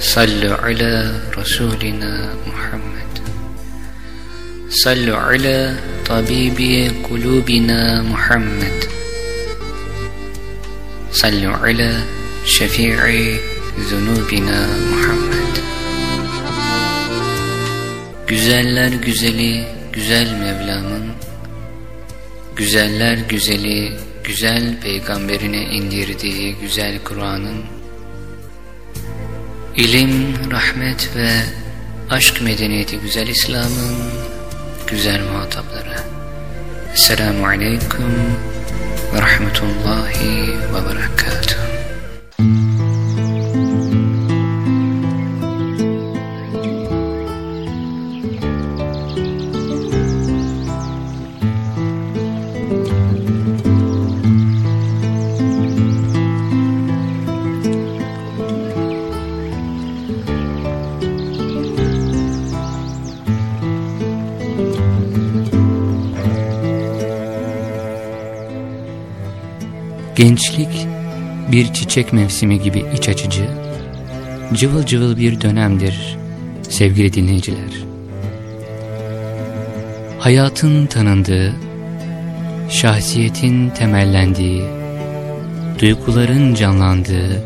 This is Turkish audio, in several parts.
Sallu ala Resulina Muhammed Sallu ala Tabibi kulubina Muhammed Sallu ala Şefii zunubina Muhammed Güzeller güzeli güzel Mevlam'ın. Güzeller güzeli güzel peygamberine indirdiği güzel Kur'an'ın İlim, rahmet ve aşk medeniyeti güzel İslam'ın güzel muhatapları. Esselamu Aleyküm ve Rahmetullahi ve Berekatuhu. Gençlik bir çiçek mevsimi gibi iç açıcı, cıvıl cıvıl bir dönemdir sevgili dinleyiciler. Hayatın tanındığı, şahsiyetin temellendiği, duyguların canlandığı,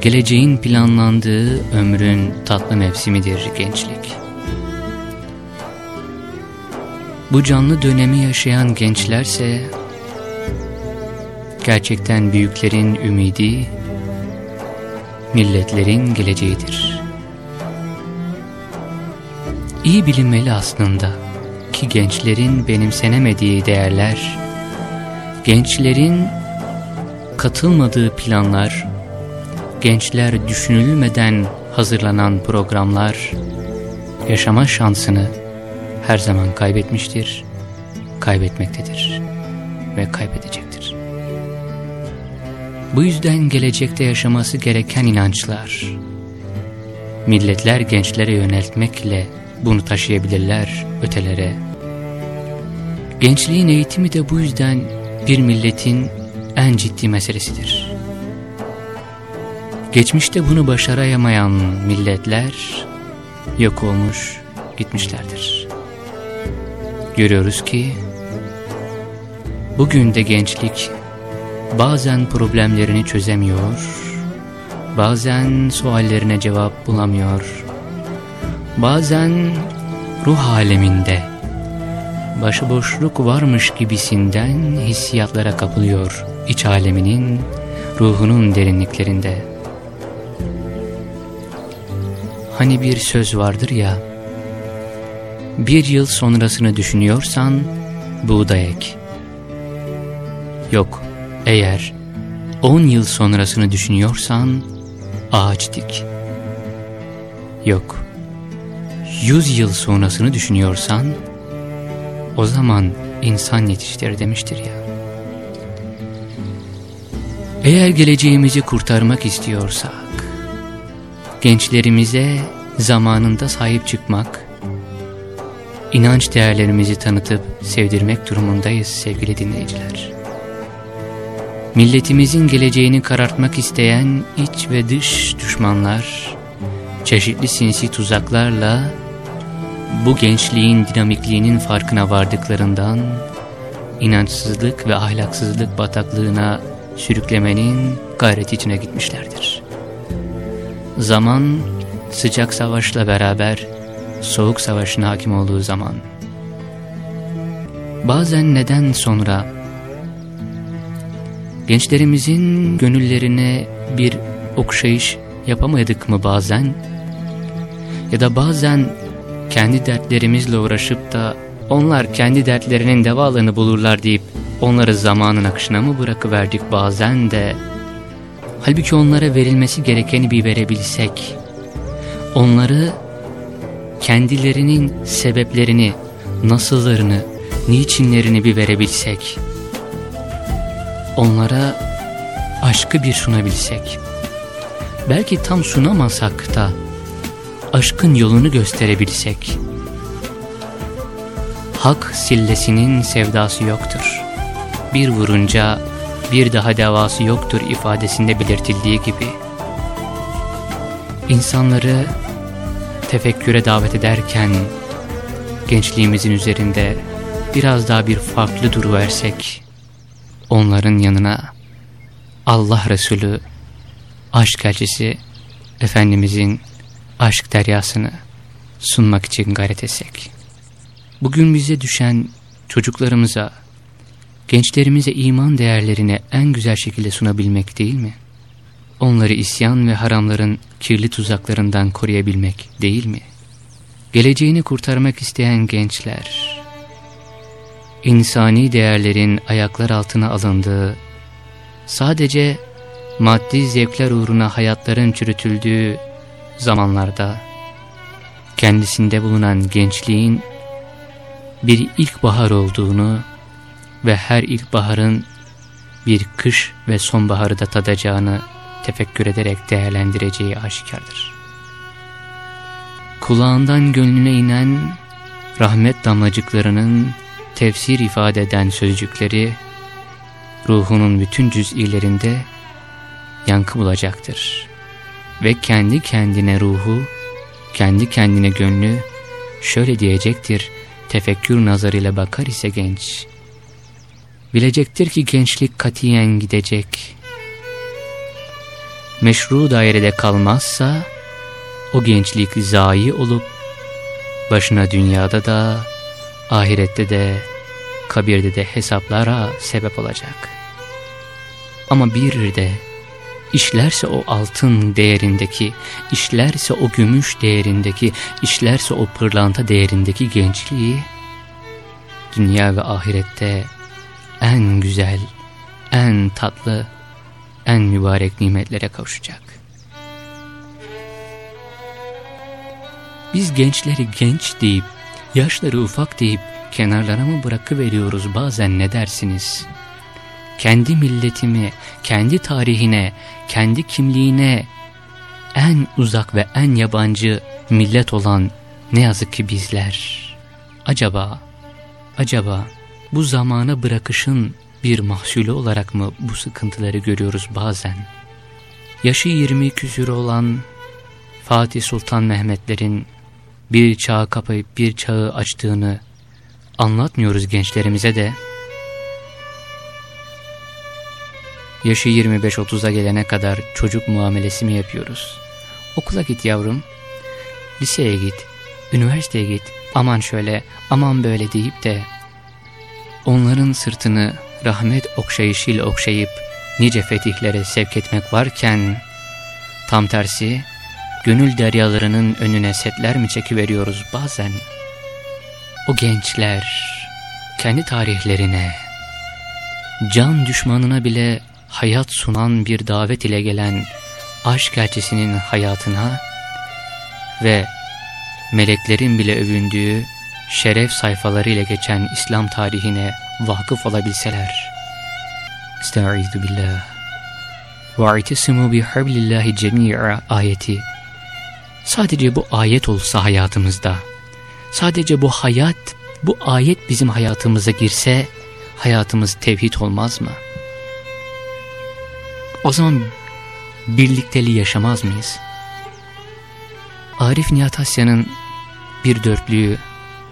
geleceğin planlandığı ömrün tatlı mevsimidir gençlik. Bu canlı dönemi yaşayan gençlerse gerçekten büyüklerin ümidi, milletlerin geleceğidir. İyi bilinmeli aslında ki gençlerin benimsenemediği değerler, gençlerin katılmadığı planlar, gençler düşünülmeden hazırlanan programlar, yaşama şansını her zaman kaybetmiştir, kaybetmektedir ve kaybedecektir. Bu yüzden gelecekte yaşaması gereken inançlar, milletler gençlere yöneltmekle bunu taşıyabilirler ötelere. Gençliğin eğitimi de bu yüzden bir milletin en ciddi meselesidir. Geçmişte bunu başaramayan milletler yok olmuş gitmişlerdir. Görüyoruz ki bugün de gençlik bazen problemlerini çözemiyor, bazen suallerine cevap bulamıyor, bazen ruh aleminde başıboşluk varmış gibisinden hissiyatlara kapılıyor iç aleminin, ruhunun derinliklerinde. Hani bir söz vardır ya, bir yıl sonrasını düşünüyorsan buğday ek. Yok, eğer 10 yıl sonrasını düşünüyorsan ağaç dik. Yok. 100 yıl sonrasını düşünüyorsan o zaman insan yetiştir demiştir ya. Eğer geleceğimizi kurtarmak istiyorsak gençlerimize zamanında sahip çıkmak, inanç değerlerimizi tanıtıp sevdirmek durumundayız sevgili dinleyiciler. Milletimizin geleceğini karartmak isteyen iç ve dış düşmanlar, çeşitli sinsi tuzaklarla bu gençliğin dinamikliğinin farkına vardıklarından inançsızlık ve ahlaksızlık bataklığına sürüklemenin gayret içine gitmişlerdir. Zaman sıcak savaşla beraber soğuk savaşın hakim olduğu zaman bazen neden sonra Gençlerimizin gönüllerine bir okşayış yapamadık mı bazen? Ya da bazen kendi dertlerimizle uğraşıp da onlar kendi dertlerinin devalarını bulurlar deyip onları zamanın akışına mı bırakıverdik bazen de halbuki onlara verilmesi gerekeni bir verebilsek onları kendilerinin sebeplerini, nasıllarını, niçinlerini bir verebilsek, onlara aşkı bir sunabilsek, belki tam sunamasak da aşkın yolunu gösterebilsek, hak sillesinin sevdası yoktur. Bir vurunca bir daha devası yoktur ifadesinde belirtildiği gibi, insanları tefekküre davet ederken gençliğimizin üzerinde biraz daha bir farklı duruversek onların yanına Allah Resulü aşk elçisi Efendimizin aşk deryasını sunmak için gayret etsek. Bugün bize düşen çocuklarımıza, gençlerimize iman değerlerini en güzel şekilde sunabilmek değil mi? Onları isyan ve haramların kirli tuzaklarından koruyabilmek değil mi? Geleceğini kurtarmak isteyen gençler, insani değerlerin ayaklar altına alındığı, sadece maddi zevkler uğruna hayatların çürütüldüğü zamanlarda, kendisinde bulunan gençliğin bir ilkbahar olduğunu ve her ilkbaharın bir kış ve sonbaharı da tadacağını tefekkür ederek değerlendireceği aşikardır. Kulağından gönlüne inen rahmet damlacıklarının tefsir ifade eden sözcükleri ruhunun bütün cüz'ilerinde yankı bulacaktır. Ve kendi kendine ruhu, kendi kendine gönlü şöyle diyecektir tefekkür nazarıyla bakar ise genç. Bilecektir ki gençlik katiyen gidecek. Meşru dairede kalmazsa o gençlik zayi olup başına dünyada da ahirette de kabirde de hesaplara sebep olacak. Ama bir de işlerse o altın değerindeki, işlerse o gümüş değerindeki, işlerse o pırlanta değerindeki gençliği, dünya ve ahirette en güzel, en tatlı, en mübarek nimetlere kavuşacak. Biz gençleri genç deyip, yaşları ufak deyip kenarlara mı bırakıveriyoruz bazen ne dersiniz? Kendi milletimi, kendi tarihine, kendi kimliğine en uzak ve en yabancı millet olan ne yazık ki bizler. Acaba, acaba bu zamana bırakışın bir mahsulü olarak mı bu sıkıntıları görüyoruz bazen? Yaşı yirmi küsür olan Fatih Sultan Mehmetlerin bir çağı kapayıp bir çağı açtığını anlatmıyoruz gençlerimize de. Yaşı 25-30'a gelene kadar çocuk muamelesi mi yapıyoruz? Okula git yavrum, liseye git, üniversiteye git, aman şöyle, aman böyle deyip de onların sırtını rahmet okşayışıyla okşayıp nice fetihlere sevk etmek varken tam tersi gönül deryalarının önüne setler mi çekiveriyoruz bazen? O gençler kendi tarihlerine, can düşmanına bile hayat sunan bir davet ile gelen aşk elçisinin hayatına ve meleklerin bile övündüğü şeref sayfaları ile geçen İslam tarihine vakıf olabilseler. Estaizu billah. وَاَعْتِسِمُوا بِحَبْلِ اللّٰهِ جَمِيعًا ayeti sadece bu ayet olsa hayatımızda, sadece bu hayat, bu ayet bizim hayatımıza girse hayatımız tevhid olmaz mı? O zaman birlikteliği yaşamaz mıyız? Arif Nihat Asya'nın bir dörtlüğü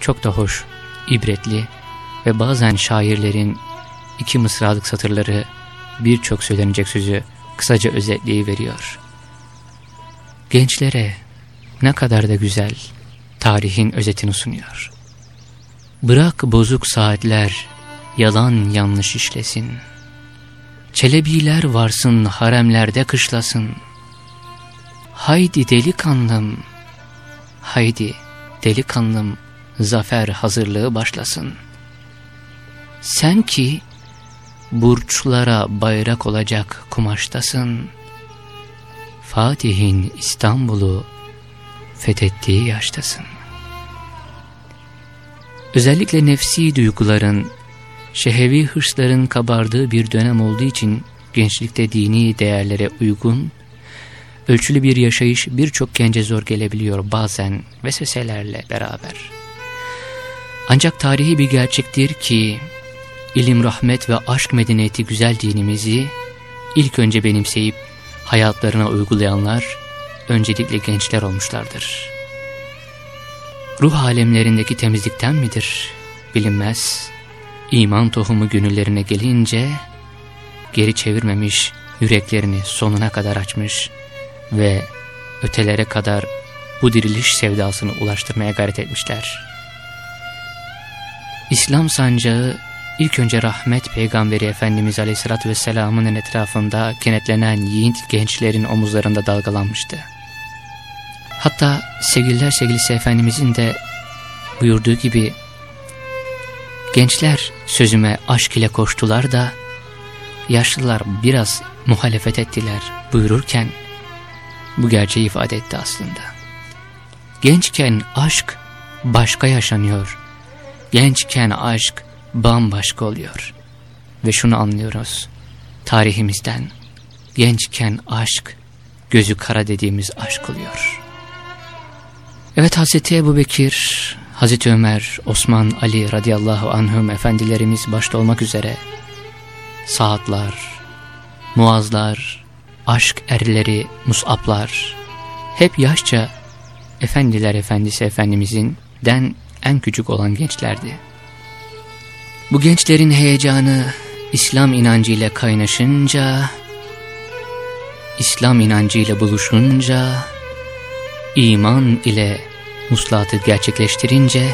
çok da hoş, ibretli ve bazen şairlerin iki mısralık satırları birçok söylenecek sözü kısaca özetliği veriyor. Gençlere ne kadar da güzel tarihin özetini sunuyor. Bırak bozuk saatler yalan yanlış işlesin. Çelebiler varsın haremlerde kışlasın. Haydi delikanlım, haydi delikanlım zafer hazırlığı başlasın. Sen ki burçlara bayrak olacak kumaştasın. Fatih'in İstanbul'u fethettiği yaştasın. Özellikle nefsi duyguların, şehevi hırsların kabardığı bir dönem olduğu için gençlikte dini değerlere uygun, ölçülü bir yaşayış birçok gence zor gelebiliyor bazen vesveselerle beraber. Ancak tarihi bir gerçektir ki, ilim, rahmet ve aşk medeniyeti güzel dinimizi ilk önce benimseyip hayatlarına uygulayanlar öncelikle gençler olmuşlardır. Ruh alemlerindeki temizlikten midir? Bilinmez. İman tohumu gönüllerine gelince geri çevirmemiş, yüreklerini sonuna kadar açmış ve ötelere kadar bu diriliş sevdasını ulaştırmaya gayret etmişler. İslam sancağı ilk önce rahmet peygamberi Efendimiz Aleyhisselatü Vesselam'ın etrafında kenetlenen yiğit gençlerin omuzlarında dalgalanmıştı. Hatta sevgililer sevgilisi Efendimizin de buyurduğu gibi gençler sözüme aşk ile koştular da yaşlılar biraz muhalefet ettiler buyururken bu gerçeği ifade etti aslında. Gençken aşk başka yaşanıyor. Gençken aşk bambaşka oluyor. Ve şunu anlıyoruz tarihimizden. Gençken aşk gözü kara dediğimiz aşk oluyor. Evet Hazreti Ebu Bekir, Hazreti Ömer, Osman, Ali radıyallahu anhüm efendilerimiz başta olmak üzere saatler, muazlar, aşk erleri, musaplar hep yaşça efendiler efendisi efendimizin den en küçük olan gençlerdi. Bu gençlerin heyecanı İslam inancıyla kaynaşınca, İslam inancıyla buluşunca, iman ile muslatı gerçekleştirince,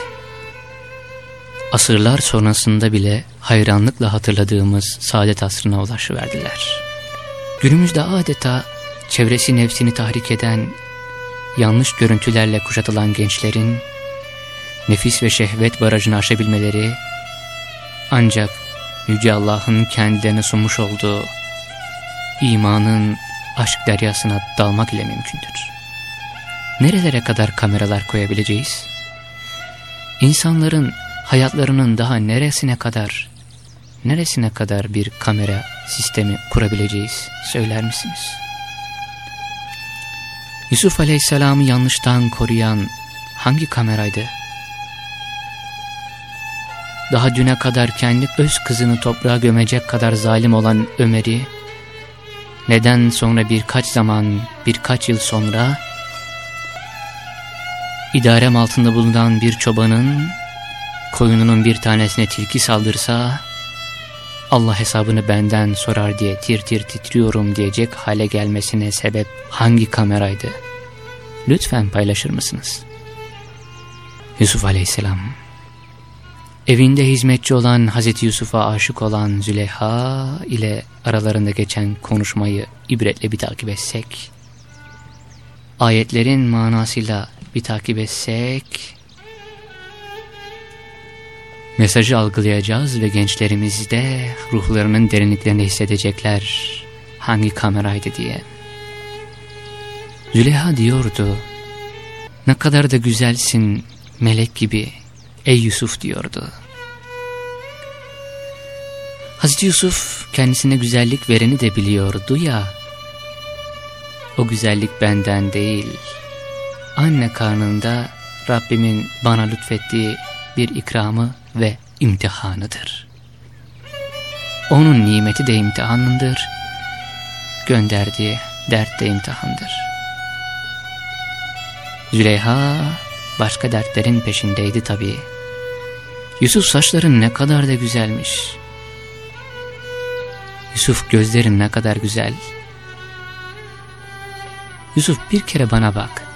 asırlar sonrasında bile hayranlıkla hatırladığımız saadet asrına ulaşıverdiler. Günümüzde adeta çevresi nefsini tahrik eden, yanlış görüntülerle kuşatılan gençlerin, nefis ve şehvet barajını aşabilmeleri, ancak Yüce Allah'ın kendilerine sunmuş olduğu imanın aşk deryasına dalmak ile mümkündür. Nerelere kadar kameralar koyabileceğiz? İnsanların hayatlarının daha neresine kadar, neresine kadar bir kamera sistemi kurabileceğiz söyler misiniz? Yusuf Aleyhisselam'ı yanlıştan koruyan hangi kameraydı? Daha düne kadar kendi öz kızını toprağa gömecek kadar zalim olan Ömer'i, neden sonra birkaç zaman, birkaç yıl sonra, idarem altında bulunan bir çobanın, koyununun bir tanesine tilki saldırsa, Allah hesabını benden sorar diye tir tir titriyorum diyecek hale gelmesine sebep hangi kameraydı? Lütfen paylaşır mısınız? Yusuf Aleyhisselam Evinde hizmetçi olan Hazreti Yusuf'a aşık olan Züleyha ile aralarında geçen konuşmayı ibretle bir takip etsek, ayetlerin manasıyla bir takip etsek, mesajı algılayacağız ve gençlerimiz de ruhlarının derinliklerini hissedecekler hangi kameraydı diye. Züleyha diyordu, ne kadar da güzelsin melek gibi ey Yusuf diyordu. Hazreti Yusuf kendisine güzellik vereni de biliyordu ya. O güzellik benden değil, anne karnında Rabbimin bana lütfettiği bir ikramı ve imtihanıdır. Onun nimeti de imtihanındır, gönderdiği dert de imtihandır. Züleyha başka dertlerin peşindeydi tabii. Yusuf saçların ne kadar da güzelmiş. Yusuf gözlerin ne kadar güzel. Yusuf bir kere bana bak.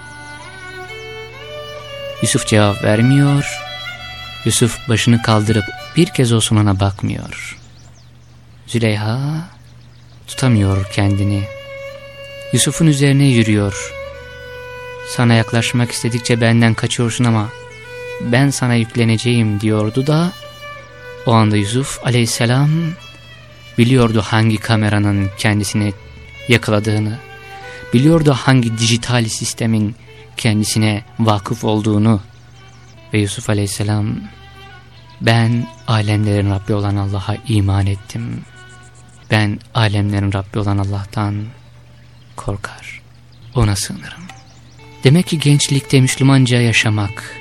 Yusuf cevap vermiyor. Yusuf başını kaldırıp bir kez olsun ona bakmıyor. Züleyha tutamıyor kendini. Yusuf'un üzerine yürüyor. Sana yaklaşmak istedikçe benden kaçıyorsun ama ben sana yükleneceğim diyordu da o anda Yusuf aleyhisselam biliyordu hangi kameranın kendisini yakaladığını, biliyordu hangi dijital sistemin kendisine vakıf olduğunu ve Yusuf aleyhisselam ben alemlerin Rabbi olan Allah'a iman ettim. Ben alemlerin Rabbi olan Allah'tan korkar. Ona sığınırım. Demek ki gençlikte Müslümanca yaşamak,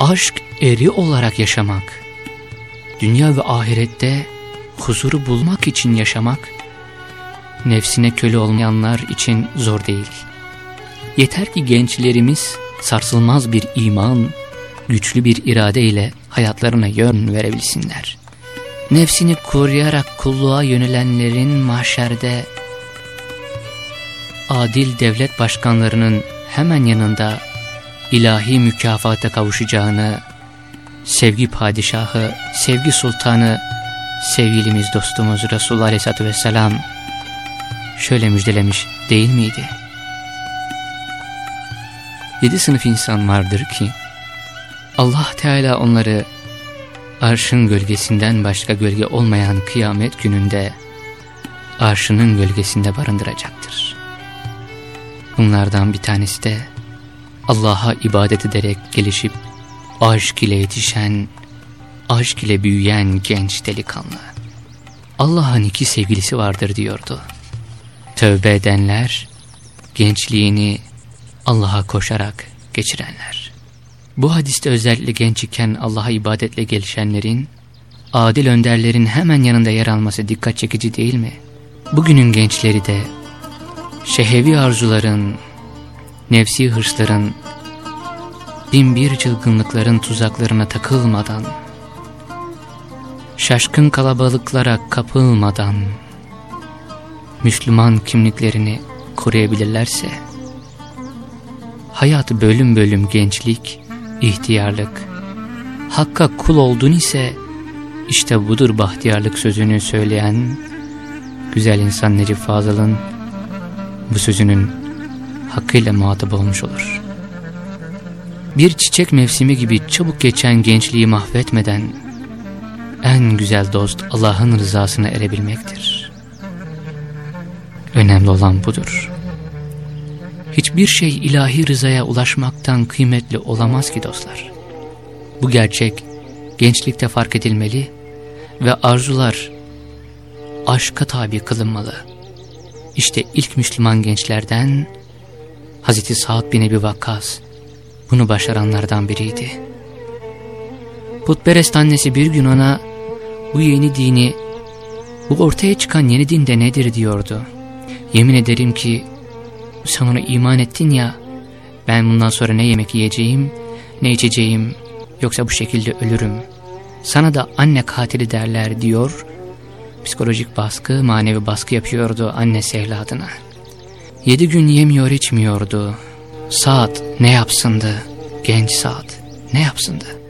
aşk eri olarak yaşamak, dünya ve ahirette huzuru bulmak için yaşamak, nefsine köle olmayanlar için zor değil. Yeter ki gençlerimiz sarsılmaz bir iman, güçlü bir irade ile hayatlarına yön verebilsinler. Nefsini koruyarak kulluğa yönelenlerin mahşerde adil devlet başkanlarının hemen yanında ilahi mükafata kavuşacağını, sevgi padişahı, sevgi sultanı, sevgilimiz dostumuz Resulullah Aleyhisselatü Vesselam şöyle müjdelemiş değil miydi? Yedi sınıf insan vardır ki, Allah Teala onları arşın gölgesinden başka gölge olmayan kıyamet gününde arşının gölgesinde barındıracaktır. Bunlardan bir tanesi de Allah'a ibadet ederek gelişip aşk ile yetişen, aşk ile büyüyen genç delikanlı. Allah'ın iki sevgilisi vardır diyordu. Tövbe edenler, gençliğini Allah'a koşarak geçirenler. Bu hadiste özellikle genç iken Allah'a ibadetle gelişenlerin, adil önderlerin hemen yanında yer alması dikkat çekici değil mi? Bugünün gençleri de şehevi arzuların, nefsi hırsların, binbir çılgınlıkların tuzaklarına takılmadan, şaşkın kalabalıklara kapılmadan, Müslüman kimliklerini koruyabilirlerse, hayat bölüm bölüm gençlik, ihtiyarlık, Hakka kul oldun ise, işte budur bahtiyarlık sözünü söyleyen, güzel insan Necip Fazıl'ın bu sözünün hakkıyla muhatap olmuş olur. Bir çiçek mevsimi gibi çabuk geçen gençliği mahvetmeden en güzel dost Allah'ın rızasına erebilmektir. Önemli olan budur. Hiçbir şey ilahi rızaya ulaşmaktan kıymetli olamaz ki dostlar. Bu gerçek gençlikte fark edilmeli ve arzular aşka tabi kılınmalı. İşte ilk Müslüman gençlerden Hazreti Sa'd bin Ebi Vakkas bunu başaranlardan biriydi. Putperest annesi bir gün ona bu yeni dini, bu ortaya çıkan yeni din de nedir diyordu. Yemin ederim ki sen ona iman ettin ya, ben bundan sonra ne yemek yiyeceğim, ne içeceğim, yoksa bu şekilde ölürüm. Sana da anne katili derler diyor, psikolojik baskı, manevi baskı yapıyordu annesi evladına. Yedi gün yemiyor içmiyordu. Saat ne yapsındı? Genç saat ne yapsındı?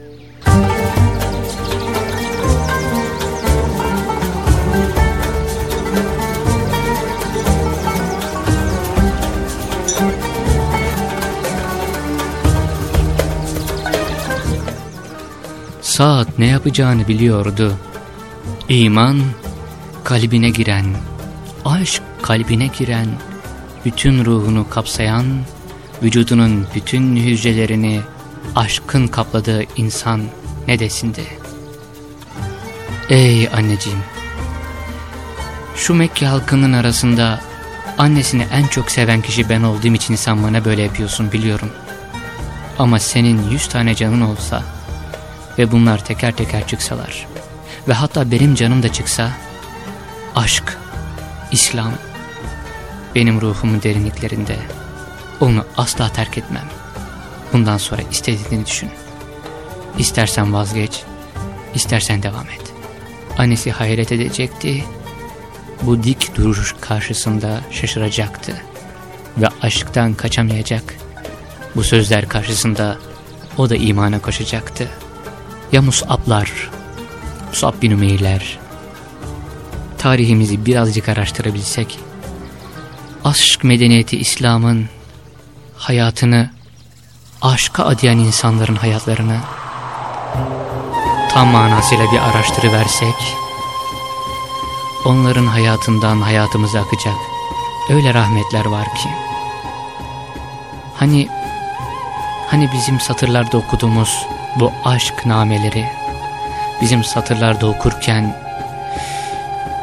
Saat ne yapacağını biliyordu. İman kalbine giren, aşk kalbine giren, bütün ruhunu kapsayan, vücudunun bütün hücrelerini aşkın kapladığı insan ne desindi? Ey anneciğim! Şu Mekke halkının arasında annesini en çok seven kişi ben olduğum için sen bana böyle yapıyorsun biliyorum. Ama senin yüz tane canın olsa ve bunlar teker teker çıksalar ve hatta benim canım da çıksa aşk, İslam benim ruhumun derinliklerinde onu asla terk etmem. Bundan sonra istediğini düşün. İstersen vazgeç, istersen devam et. Annesi hayret edecekti. Bu dik duruş karşısında şaşıracaktı. Ve aşktan kaçamayacak. Bu sözler karşısında o da imana koşacaktı. Ya Mus'ablar, Mus'ab bin Ümeyrler, tarihimizi birazcık araştırabilsek, aşk medeniyeti İslam'ın hayatını, aşka adayan insanların hayatlarını tam manasıyla bir araştırıversek, onların hayatından hayatımıza akacak öyle rahmetler var ki. Hani Hani bizim satırlarda okuduğumuz bu aşk nameleri, bizim satırlarda okurken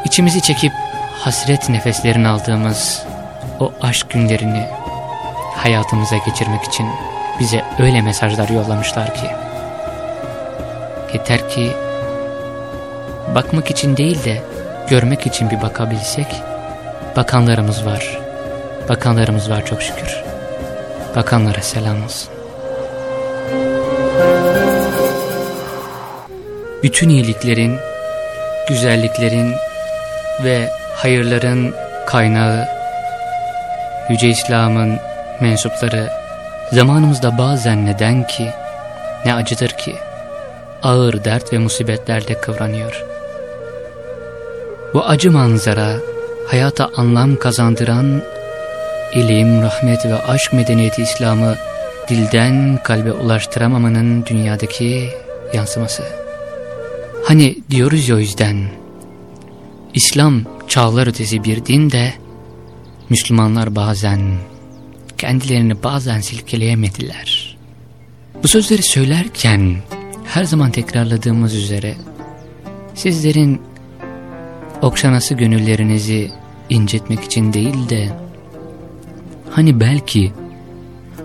içimizi çekip hasret nefeslerini aldığımız o aşk günlerini hayatımıza geçirmek için bize öyle mesajlar yollamışlar ki. Yeter ki bakmak için değil de görmek için bir bakabilsek, bakanlarımız var. Bakanlarımız var çok şükür. Bakanlara selam olsun. Bütün iyiliklerin, güzelliklerin ve hayırların kaynağı, Yüce İslam'ın mensupları zamanımızda bazen neden ki, ne acıdır ki, ağır dert ve musibetlerde kıvranıyor. Bu acı manzara, hayata anlam kazandıran, ilim, rahmet ve aşk medeniyeti İslam'ı dilden kalbe ulaştıramamanın dünyadaki yansıması. Hani diyoruz ya o yüzden, İslam çağlar ötesi bir din de, Müslümanlar bazen, kendilerini bazen silkeleyemediler. Bu sözleri söylerken, her zaman tekrarladığımız üzere, sizlerin okşanası gönüllerinizi incitmek için değil de, hani belki,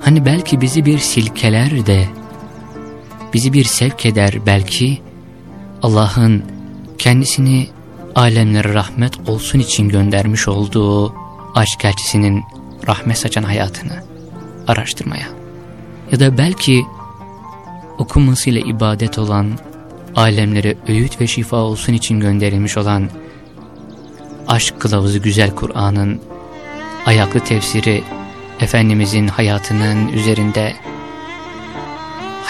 hani belki bizi bir silkeler de, bizi bir sevk eder belki, Allah'ın kendisini alemlere rahmet olsun için göndermiş olduğu aşk elçisinin rahmet saçan hayatını araştırmaya. Ya da belki okunmasıyla ibadet olan, alemlere öğüt ve şifa olsun için gönderilmiş olan aşk kılavuzu güzel Kur'an'ın ayaklı tefsiri Efendimizin hayatının üzerinde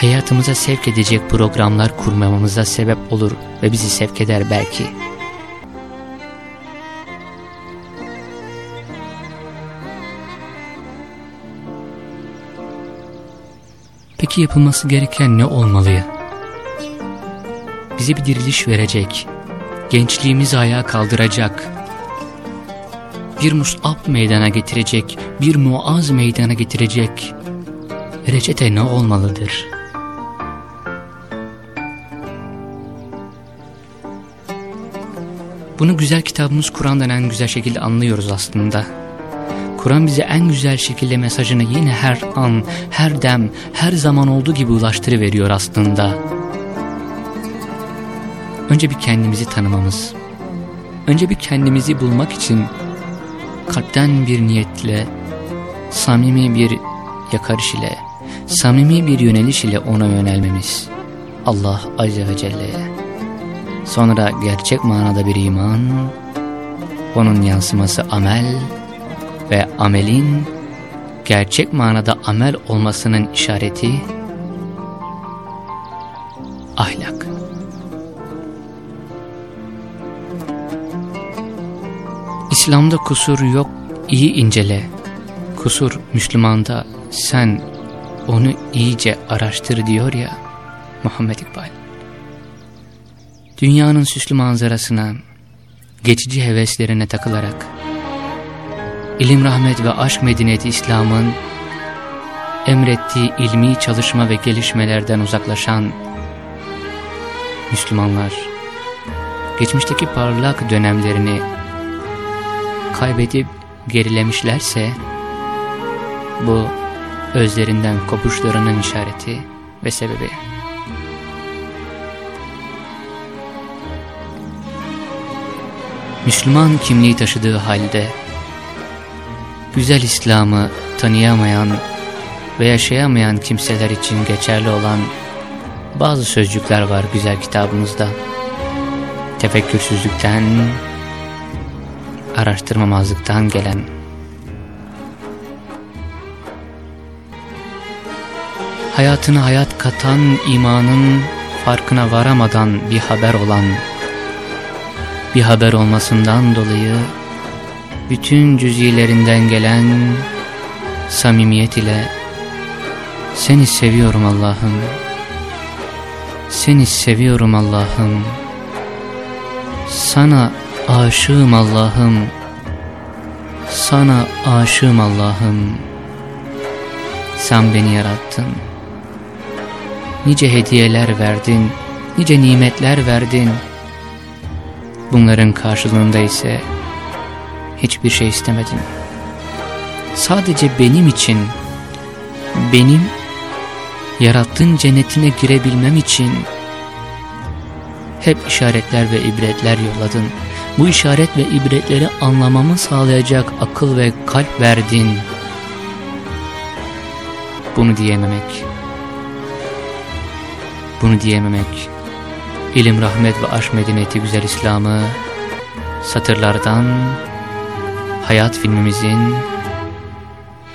hayatımıza sevk edecek programlar kurmamamıza sebep olur ve bizi sevk eder belki. Peki yapılması gereken ne olmalı? Bize bir diriliş verecek, gençliğimizi ayağa kaldıracak, bir Mus'ab meydana getirecek, bir Muaz meydana getirecek reçete ne olmalıdır? Bunu güzel kitabımız Kur'an'dan en güzel şekilde anlıyoruz aslında. Kur'an bize en güzel şekilde mesajını yine her an, her dem, her zaman olduğu gibi ulaştırıveriyor aslında. Önce bir kendimizi tanımamız, önce bir kendimizi bulmak için kalpten bir niyetle, samimi bir yakarış ile, samimi bir yöneliş ile ona yönelmemiz. Allah Azze ve Celle'ye. Sonra gerçek manada bir iman, onun yansıması amel ve amelin gerçek manada amel olmasının işareti ahlak. İslam'da kusur yok, iyi incele. Kusur Müslümanda, sen onu iyice araştır diyor ya Muhammed İkbal. Dünyanın süslü manzarasına, geçici heveslerine takılarak, ilim, rahmet ve aşk medeniyeti İslam'ın emrettiği ilmi çalışma ve gelişmelerden uzaklaşan Müslümanlar, geçmişteki parlak dönemlerini kaybedip gerilemişlerse, bu özlerinden kopuşlarının işareti ve sebebi. Müslüman kimliği taşıdığı halde, güzel İslam'ı tanıyamayan ve yaşayamayan kimseler için geçerli olan bazı sözcükler var güzel kitabımızda. Tefekkürsüzlükten, araştırmamazlıktan gelen hayatına hayat katan imanın farkına varamadan bir haber olan bir haber olmasından dolayı bütün cüzilerinden gelen samimiyet ile seni seviyorum Allah'ım seni seviyorum Allah'ım sana aşığım Allah'ım sana aşığım Allah'ım sen beni yarattın nice hediyeler verdin, nice nimetler verdin. Bunların karşılığında ise hiçbir şey istemedin. Sadece benim için, benim yarattığın cennetine girebilmem için hep işaretler ve ibretler yolladın. Bu işaret ve ibretleri anlamamı sağlayacak akıl ve kalp verdin. Bunu diyememek, bunu diyememek, ilim, rahmet ve aşk medeniyeti güzel İslam'ı satırlardan hayat filmimizin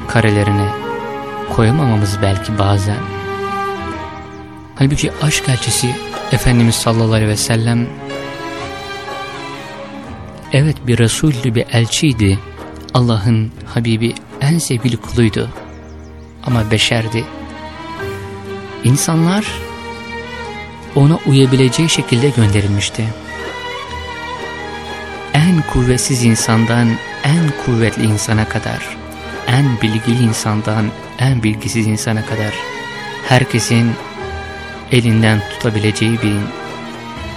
karelerine koyamamamız belki bazen. Halbuki aşk elçisi Efendimiz sallallahu aleyhi ve sellem evet bir Resuldü bir elçiydi. Allah'ın Habibi en sevgili kuluydu. Ama beşerdi. İnsanlar ona uyabileceği şekilde gönderilmişti. En kuvvetsiz insandan en kuvvetli insana kadar, en bilgili insandan en bilgisiz insana kadar herkesin elinden tutabileceği bir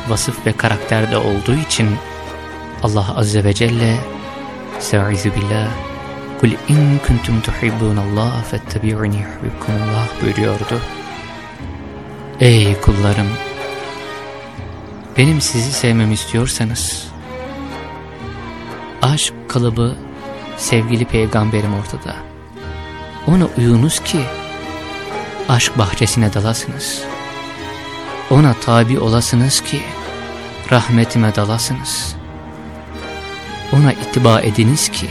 vasıf ve karakterde olduğu için Allah Azze ve Celle Estaizu billah Kul in kuntum tuhibbunallah fettebi'uni yuhibbukumullah buyuruyordu. Ey kullarım! Benim sizi sevmemi istiyorsanız aşk kalıbı sevgili peygamberim ortada. Ona uyunuz ki aşk bahçesine dalasınız. Ona tabi olasınız ki rahmetime dalasınız. Ona ittiba ediniz ki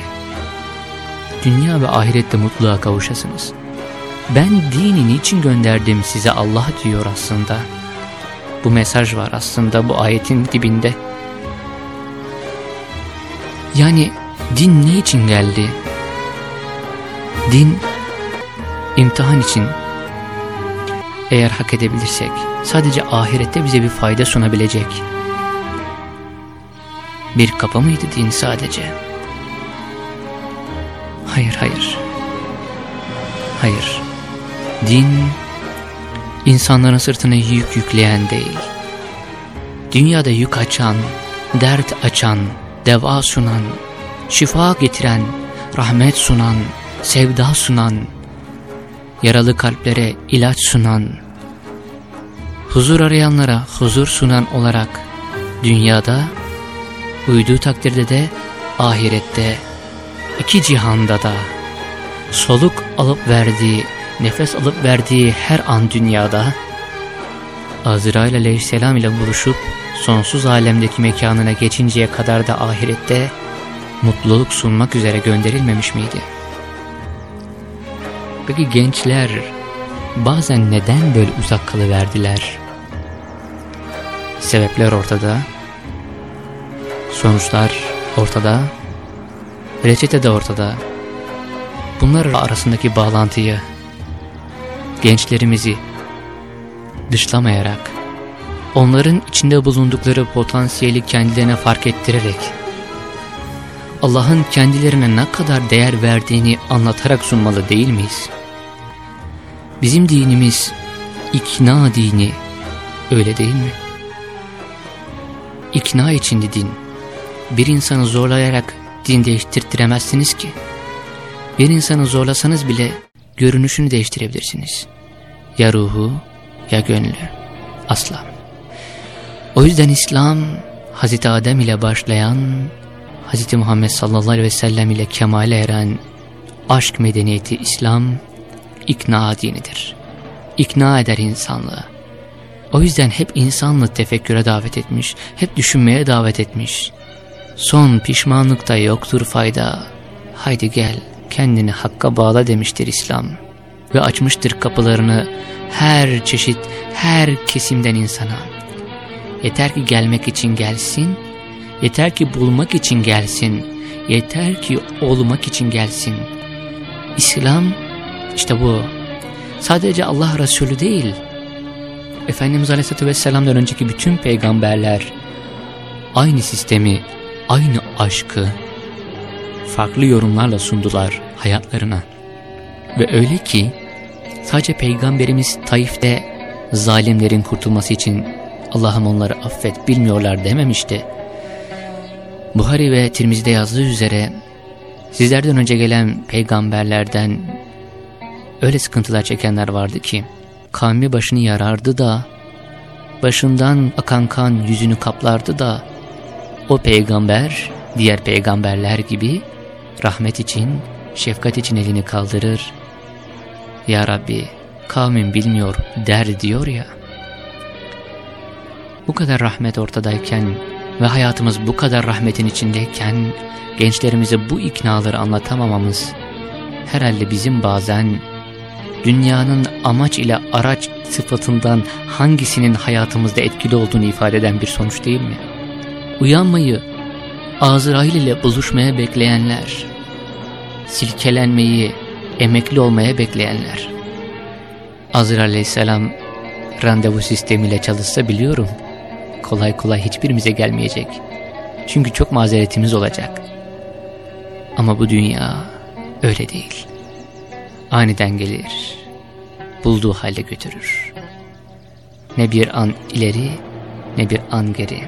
dünya ve ahirette mutluluğa kavuşasınız. Ben dini niçin gönderdim size Allah diyor aslında. Bu mesaj var aslında bu ayetin dibinde. Yani din ne için geldi? Din imtihan için eğer hak edebilirsek sadece ahirette bize bir fayda sunabilecek bir kapı mıydı din sadece? Hayır, hayır. Hayır. Din, insanların sırtına yük yükleyen değil. Dünyada yük açan, dert açan, deva sunan, şifa getiren, rahmet sunan, sevda sunan, yaralı kalplere ilaç sunan, huzur arayanlara huzur sunan olarak dünyada, uyduğu takdirde de ahirette, iki cihanda da, soluk alıp verdiği, nefes alıp verdiği her an dünyada, Azrail aleyhisselam ile buluşup sonsuz alemdeki mekanına geçinceye kadar da ahirette mutluluk sunmak üzere gönderilmemiş miydi? Peki gençler bazen neden böyle uzak kalıverdiler? Sebepler ortada, sonuçlar ortada, reçete de ortada. Bunlar arasındaki bağlantıyı gençlerimizi dışlamayarak, onların içinde bulundukları potansiyeli kendilerine fark ettirerek, Allah'ın kendilerine ne kadar değer verdiğini anlatarak sunmalı değil miyiz? Bizim dinimiz ikna dini, öyle değil mi? İkna içindi din. Bir insanı zorlayarak din değiştirtiremezsiniz ki. Bir insanı zorlasanız bile görünüşünü değiştirebilirsiniz. Ya ruhu ya gönlü. Asla. O yüzden İslam Hazreti Adem ile başlayan Hz. Muhammed sallallahu aleyhi ve sellem ile kemale eren aşk medeniyeti İslam ikna dinidir. İkna eder insanlığı. O yüzden hep insanlığı tefekküre davet etmiş, hep düşünmeye davet etmiş. Son pişmanlıkta yoktur fayda. Haydi gel kendini hakka bağla demiştir İslam. Ve açmıştır kapılarını her çeşit, her kesimden insana. Yeter ki gelmek için gelsin, yeter ki bulmak için gelsin, yeter ki olmak için gelsin. İslam işte bu. Sadece Allah Resulü değil, Efendimiz Aleyhisselatü Vesselam'dan önceki bütün peygamberler aynı sistemi, aynı aşkı farklı yorumlarla sundular hayatlarına. Ve öyle ki sadece peygamberimiz Taif'te zalimlerin kurtulması için Allah'ım onları affet bilmiyorlar dememişti. Buhari ve Tirmiz'de yazdığı üzere sizlerden önce gelen peygamberlerden öyle sıkıntılar çekenler vardı ki kavmi başını yarardı da başından akan kan yüzünü kaplardı da o peygamber diğer peygamberler gibi rahmet için, şefkat için elini kaldırır. Ya Rabbi kavmin bilmiyor der diyor ya. Bu kadar rahmet ortadayken ve hayatımız bu kadar rahmetin içindeyken gençlerimize bu iknaları anlatamamamız herhalde bizim bazen dünyanın amaç ile araç sıfatından hangisinin hayatımızda etkili olduğunu ifade eden bir sonuç değil mi? Uyanmayı, Azrail ile buluşmaya bekleyenler, silkelenmeyi, emekli olmaya bekleyenler. Azrail aleyhisselam randevu sistemiyle çalışsa biliyorum, kolay kolay hiçbirimize gelmeyecek. Çünkü çok mazeretimiz olacak. Ama bu dünya öyle değil. Aniden gelir, bulduğu halde götürür. Ne bir an ileri, ne bir an geri.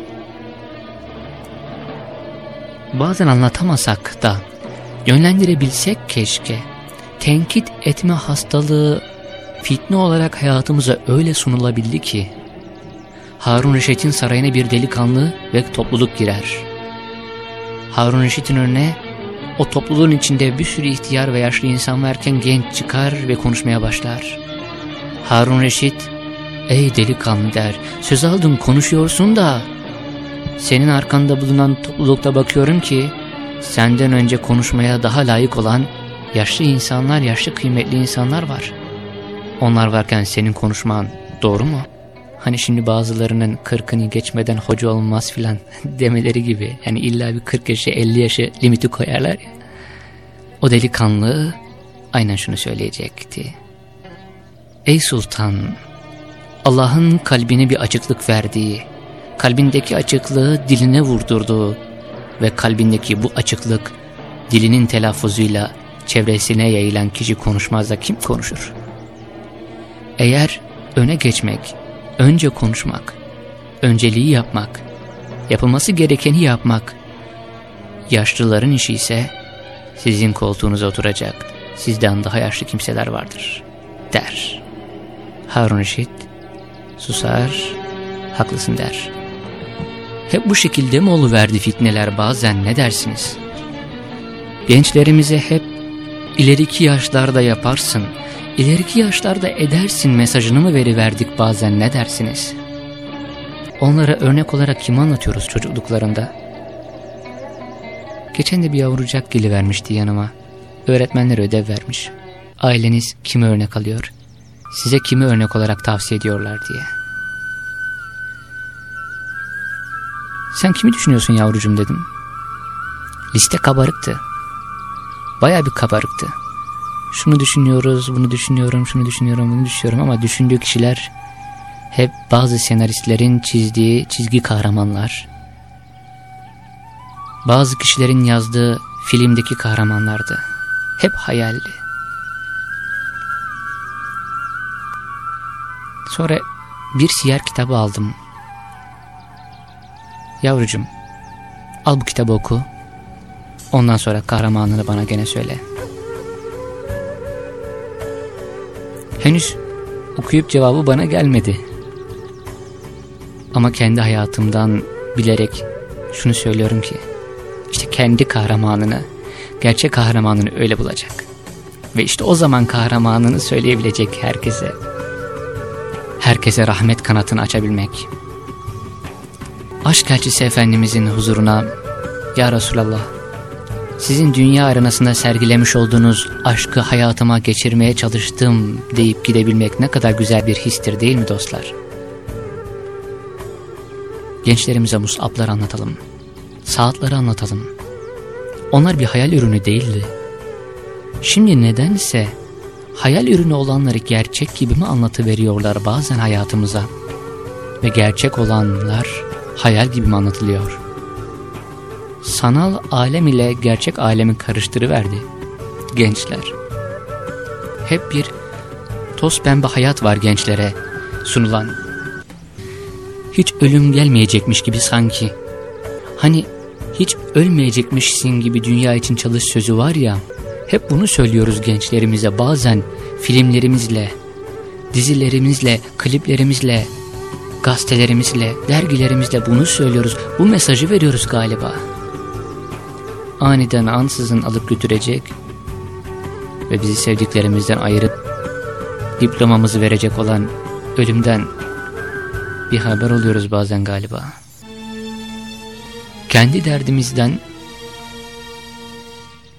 Bazen anlatamasak da yönlendirebilsek keşke. Tenkit etme hastalığı fitne olarak hayatımıza öyle sunulabildi ki Harun Reşit'in sarayına bir delikanlı ve topluluk girer. Harun Reşit'in önüne o topluluğun içinde bir sürü ihtiyar ve yaşlı insan varken genç çıkar ve konuşmaya başlar. Harun Reşit, ''Ey delikanlı'' der, ''söz aldın konuşuyorsun da senin arkanda bulunan toplulukta bakıyorum ki senden önce konuşmaya daha layık olan yaşlı insanlar, yaşlı kıymetli insanlar var. Onlar varken senin konuşman doğru mu? Hani şimdi bazılarının kırkını geçmeden hoca olmaz filan demeleri gibi. Yani illa bir 40 yaşı 50 yaşı limiti koyarlar ya. O delikanlı aynen şunu söyleyecekti. Ey sultan Allah'ın kalbine bir açıklık verdiği kalbindeki açıklığı diline vurdurduğu ve kalbindeki bu açıklık dilinin telaffuzuyla çevresine yayılan kişi konuşmaz da kim konuşur? Eğer öne geçmek, önce konuşmak, önceliği yapmak, yapılması gerekeni yapmak, yaşlıların işi ise sizin koltuğunuza oturacak sizden daha yaşlı kimseler vardır, der. Harun Reşit susar, haklısın der. Hep bu şekilde mi oluverdi fitneler bazen ne dersiniz? Gençlerimize hep ileriki yaşlarda yaparsın, ileriki yaşlarda edersin mesajını mı veriverdik bazen ne dersiniz? Onlara örnek olarak kimi anlatıyoruz çocukluklarında? Geçen de bir yavrucak vermişti yanıma. Öğretmenler ödev vermiş. Aileniz kimi örnek alıyor? Size kimi örnek olarak tavsiye ediyorlar diye. Sen kimi düşünüyorsun yavrucum dedim. Liste kabarıktı. Baya bir kabarıktı. Şunu düşünüyoruz, bunu düşünüyorum, şunu düşünüyorum, bunu düşünüyorum ama düşündüğü kişiler hep bazı senaristlerin çizdiği çizgi kahramanlar. Bazı kişilerin yazdığı filmdeki kahramanlardı. Hep hayalli. Sonra bir siyer kitabı aldım. Yavrucum, al bu kitabı oku. Ondan sonra kahramanını bana gene söyle. Henüz okuyup cevabı bana gelmedi. Ama kendi hayatımdan bilerek şunu söylüyorum ki, işte kendi kahramanını, gerçek kahramanını öyle bulacak. Ve işte o zaman kahramanını söyleyebilecek herkese, herkese rahmet kanatını açabilmek aşk elçisi Efendimizin huzuruna Ya Resulallah sizin dünya arenasında sergilemiş olduğunuz aşkı hayatıma geçirmeye çalıştım deyip gidebilmek ne kadar güzel bir histir değil mi dostlar? Gençlerimize musaplar anlatalım. Saatleri anlatalım. Onlar bir hayal ürünü değildi. Şimdi nedense hayal ürünü olanları gerçek gibi mi anlatıveriyorlar bazen hayatımıza? Ve gerçek olanlar hayal gibi mi anlatılıyor? Sanal alem ile gerçek alemi karıştırıverdi gençler. Hep bir toz pembe hayat var gençlere. sunulan. Hiç ölüm gelmeyecekmiş gibi sanki. Hani hiç ölmeyecekmişsin gibi dünya için çalış sözü var ya. Hep bunu söylüyoruz gençlerimize bazen filmlerimizle, dizilerimizle, kliplerimizle, gazetelerimizle, dergilerimizle bunu söylüyoruz. Bu mesajı veriyoruz galiba. Aniden ansızın alıp götürecek ve bizi sevdiklerimizden ayırıp diplomamızı verecek olan ölümden bir haber oluyoruz bazen galiba. Kendi derdimizden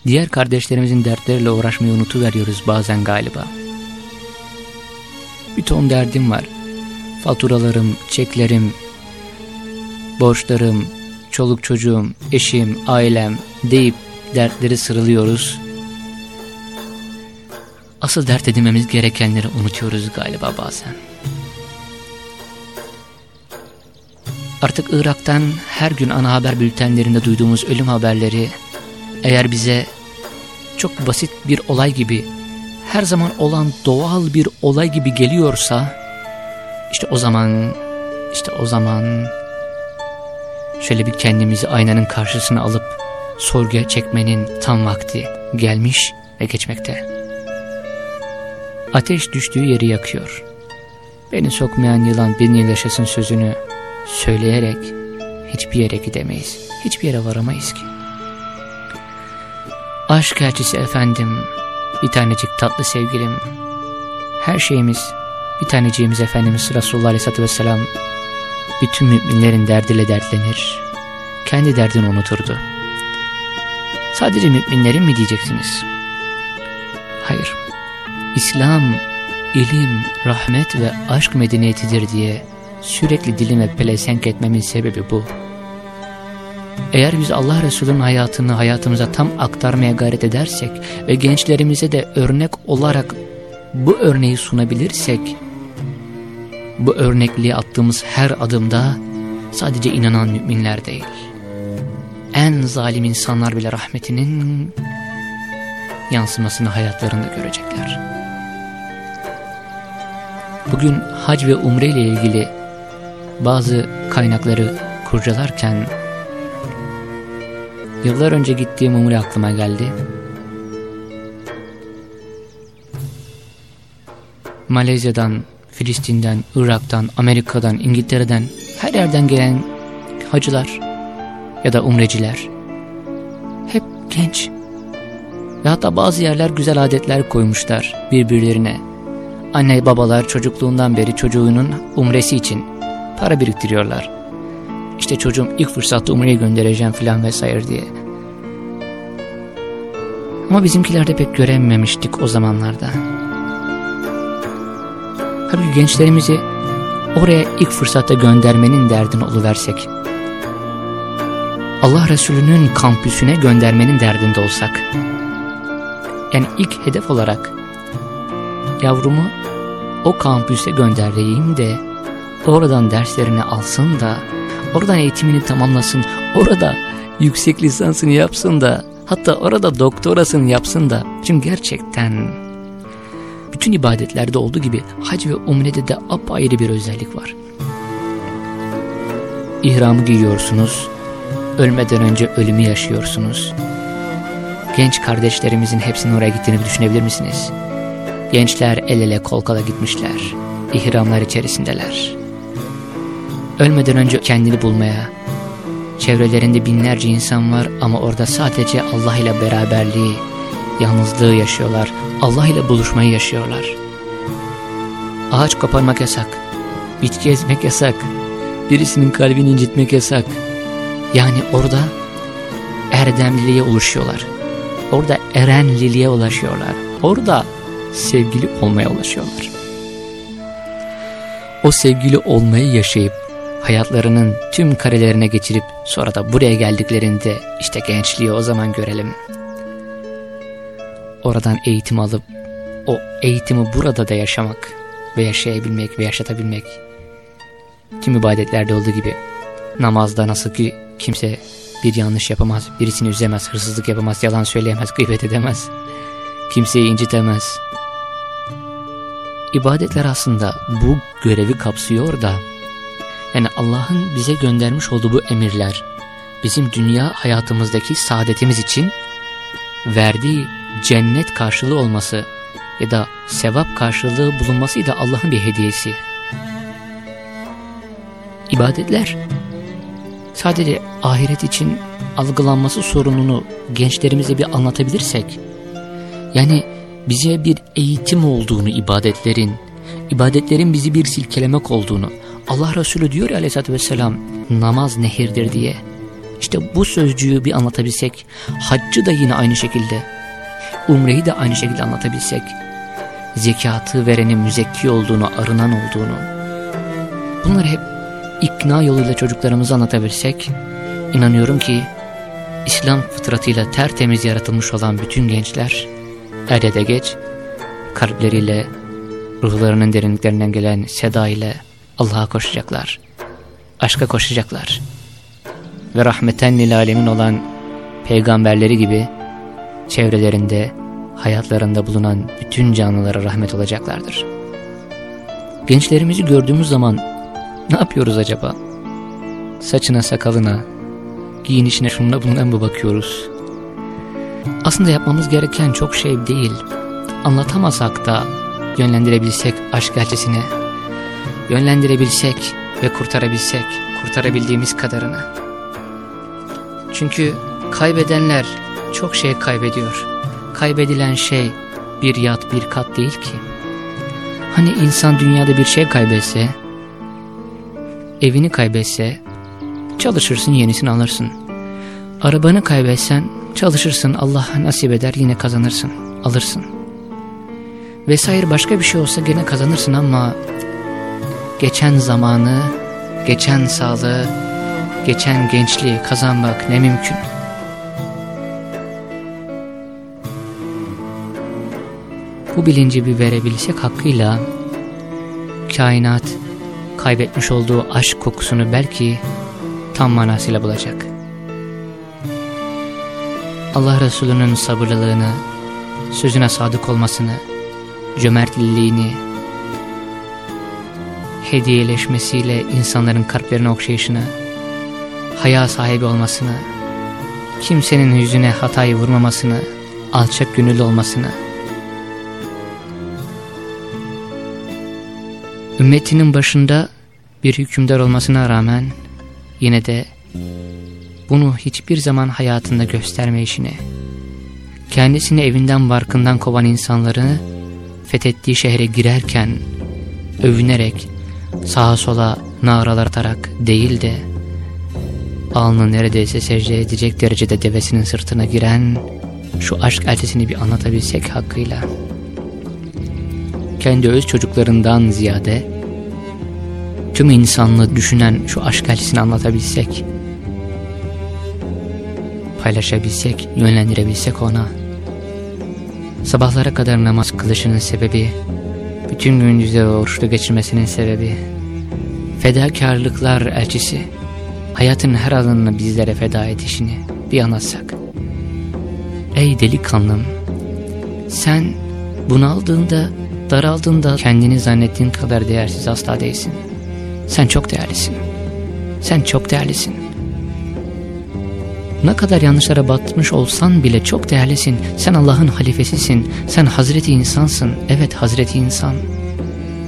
diğer kardeşlerimizin dertleriyle uğraşmayı unutuveriyoruz bazen galiba. Bir ton derdim var. Faturalarım, çeklerim, borçlarım, çoluk çocuğum, eşim, ailem deyip dertleri sırılıyoruz. Asıl dert edinmemiz gerekenleri unutuyoruz galiba bazen. Artık Irak'tan her gün ana haber bültenlerinde duyduğumuz ölüm haberleri eğer bize çok basit bir olay gibi her zaman olan doğal bir olay gibi geliyorsa işte o zaman işte o zaman şöyle bir kendimizi aynanın karşısına alıp sorguya çekmenin tam vakti gelmiş ve geçmekte. Ateş düştüğü yeri yakıyor. Beni sokmayan yılan beni yaşasın sözünü söyleyerek hiçbir yere gidemeyiz. Hiçbir yere varamayız ki. Aşk elçisi efendim, bir tanecik tatlı sevgilim, her şeyimiz, bir taneciğimiz Efendimiz Resulullah Aleyhisselatü Vesselam, bütün müminlerin derdiyle dertlenir, kendi derdini unuturdu. Sadece müminlerin mi diyeceksiniz? Hayır. İslam, ilim, rahmet ve aşk medeniyetidir diye sürekli dilime pelesenk etmemin sebebi bu. Eğer biz Allah Resulü'nün hayatını hayatımıza tam aktarmaya gayret edersek ve gençlerimize de örnek olarak bu örneği sunabilirsek, bu örnekliği attığımız her adımda sadece inanan müminler değil, en zalim insanlar bile rahmetinin yansımasını hayatlarında görecekler. Bugün hac ve umre ile ilgili bazı kaynakları kurcalarken yıllar önce gittiğim umre aklıma geldi. Malezya'dan, Filistin'den, Irak'tan, Amerika'dan, İngiltere'den her yerden gelen hacılar ya da umreciler hep genç ve hatta bazı yerler güzel adetler koymuşlar birbirlerine. Anne babalar çocukluğundan beri çocuğunun umresi için para biriktiriyorlar. İşte çocuğum ilk fırsatta umreye göndereceğim filan vesaire diye. Ama bizimkilerde pek görememiştik o zamanlarda. Halbuki gençlerimizi oraya ilk fırsatta göndermenin derdini oluversek. Allah Resulü'nün kampüsüne göndermenin derdinde olsak. Yani ilk hedef olarak yavrumu o kampüse göndereyim de oradan derslerini alsın da oradan eğitimini tamamlasın orada yüksek lisansını yapsın da hatta orada doktorasını yapsın da çünkü gerçekten bütün ibadetlerde olduğu gibi hac ve umrede de apayrı bir özellik var. İhramı giyiyorsunuz, ölmeden önce ölümü yaşıyorsunuz. Genç kardeşlerimizin hepsinin oraya gittiğini düşünebilir misiniz? Gençler el ele kol kola gitmişler. İhramlar içerisindeler. Ölmeden önce kendini bulmaya, çevrelerinde binlerce insan var ama orada sadece Allah ile beraberliği, yalnızlığı yaşıyorlar. Allah ile buluşmayı yaşıyorlar. Ağaç koparmak yasak. Bitki ezmek yasak. Birisinin kalbini incitmek yasak. Yani orada erdemliliğe ulaşıyorlar. Orada erenliliğe ulaşıyorlar. Orada sevgili olmaya ulaşıyorlar. O sevgili olmayı yaşayıp hayatlarının tüm karelerine geçirip sonra da buraya geldiklerinde işte gençliği o zaman görelim. Oradan eğitim alıp o eğitimi burada da yaşamak ve yaşayabilmek ve yaşatabilmek. Tüm ibadetlerde olduğu gibi namazda nasıl ki kimse bir yanlış yapamaz, birisini üzemez, hırsızlık yapamaz, yalan söyleyemez, gıybet edemez, kimseyi incitemez. ibadetler aslında bu görevi kapsıyor da yani Allah'ın bize göndermiş olduğu bu emirler bizim dünya hayatımızdaki saadetimiz için verdiği cennet karşılığı olması ya da sevap karşılığı bulunması da Allah'ın bir hediyesi. İbadetler sadece ahiret için algılanması sorununu gençlerimize bir anlatabilirsek, yani bize bir eğitim olduğunu ibadetlerin, ibadetlerin bizi bir silkelemek olduğunu, Allah Resulü diyor ya aleyhissalatü vesselam, namaz nehirdir diye. İşte bu sözcüğü bir anlatabilsek, haccı da yine aynı şekilde, umreyi de aynı şekilde anlatabilsek, zekatı verenin müzekki olduğunu, arınan olduğunu, bunları hep ikna yoluyla çocuklarımıza anlatabilsek, inanıyorum ki İslam fıtratıyla tertemiz yaratılmış olan bütün gençler, er ya da geç, kalpleriyle, ruhlarının derinliklerinden gelen seda ile Allah'a koşacaklar, aşka koşacaklar ve rahmeten lil alemin olan peygamberleri gibi çevrelerinde, hayatlarında bulunan bütün canlılara rahmet olacaklardır. Gençlerimizi gördüğümüz zaman ne yapıyoruz acaba? Saçına, sakalına, giyinişine şununa bundan mı bakıyoruz? Aslında yapmamız gereken çok şey değil. Anlatamasak da yönlendirebilsek aşk elçisine, yönlendirebilsek ve kurtarabilsek, kurtarabildiğimiz kadarını. Çünkü kaybedenler çok şey kaybediyor. Kaybedilen şey bir yat bir kat değil ki. Hani insan dünyada bir şey kaybetse, evini kaybetse, çalışırsın yenisini alırsın. Arabanı kaybetsen çalışırsın Allah nasip eder yine kazanırsın, alırsın. Vesaire başka bir şey olsa gene kazanırsın ama geçen zamanı, geçen sağlığı, geçen gençliği kazanmak ne mümkün. Bu bilinci bir verebilsek hakkıyla kainat kaybetmiş olduğu aşk kokusunu belki tam manasıyla bulacak. Allah Resulü'nün sabırlılığını, sözüne sadık olmasını, cömertliliğini, hediyeleşmesiyle insanların kalplerine okşayışını, haya sahibi olmasını, kimsenin yüzüne hatayı vurmamasını, alçak gönüllü olmasını, ümmetinin başında bir hükümdar olmasına rağmen yine de bunu hiçbir zaman hayatında gösterme işini, kendisini evinden barkından kovan insanları fethettiği şehre girerken övünerek sağa sola naralar atarak değil de alnı neredeyse secde edecek derecede devesinin sırtına giren şu aşk elçisini bir anlatabilsek hakkıyla. Kendi öz çocuklarından ziyade tüm insanlığı düşünen şu aşk elçisini anlatabilsek, paylaşabilsek, yönlendirebilsek ona, sabahlara kadar namaz kılışının sebebi, bütün gün yüze oruçlu geçirmesinin sebebi, fedakarlıklar elçisi, hayatın her alanını bizlere feda edişini bir anlatsak. Ey delikanlım, sen bunaldığında, daraldığında kendini zannettiğin kadar değersiz asla değilsin. Sen çok değerlisin. Sen çok değerlisin. Ne kadar yanlışlara batmış olsan bile çok değerlisin. Sen Allah'ın halifesisin. Sen Hazreti insansın. Evet Hazreti insan.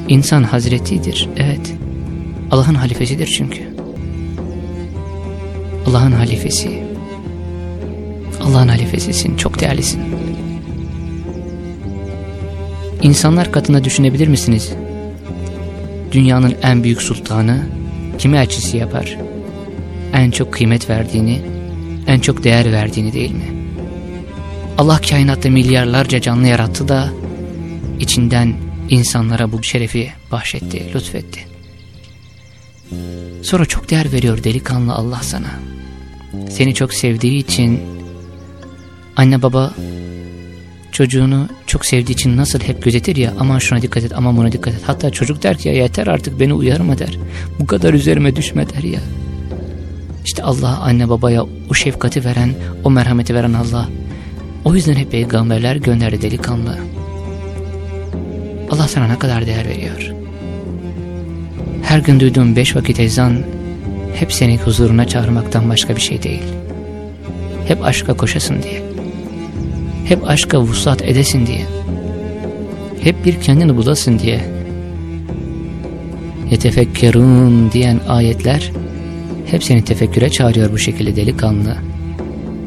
İnsan Hazretidir. Evet. Allah'ın halifesidir çünkü. Allah'ın halifesi. Allah'ın halifesisin. Çok değerlisin. İnsanlar katında düşünebilir misiniz? Dünyanın en büyük sultanı kimi elçisi yapar? En çok kıymet verdiğini, en çok değer verdiğini değil mi? Allah kainatta milyarlarca canlı yarattı da içinden insanlara bu şerefi bahşetti, lütfetti. Sonra çok değer veriyor delikanlı Allah sana. Seni çok sevdiği için anne baba çocuğunu çok sevdiği için nasıl hep gözetir ya aman şuna dikkat et aman buna dikkat et. Hatta çocuk der ki ya yeter artık beni uyarma der. Bu kadar üzerime düşme der ya. İşte Allah anne babaya o şefkati veren, o merhameti veren Allah. O yüzden hep peygamberler gönderdi delikanlı. Allah sana ne kadar değer veriyor. Her gün duyduğum beş vakit ezan hep seni huzuruna çağırmaktan başka bir şey değil. Hep aşka koşasın diye. Hep aşka vuslat edesin diye. Hep bir kendini bulasın diye. Yetefekkerun diyen ayetler hep seni tefekküre çağırıyor bu şekilde delikanlı.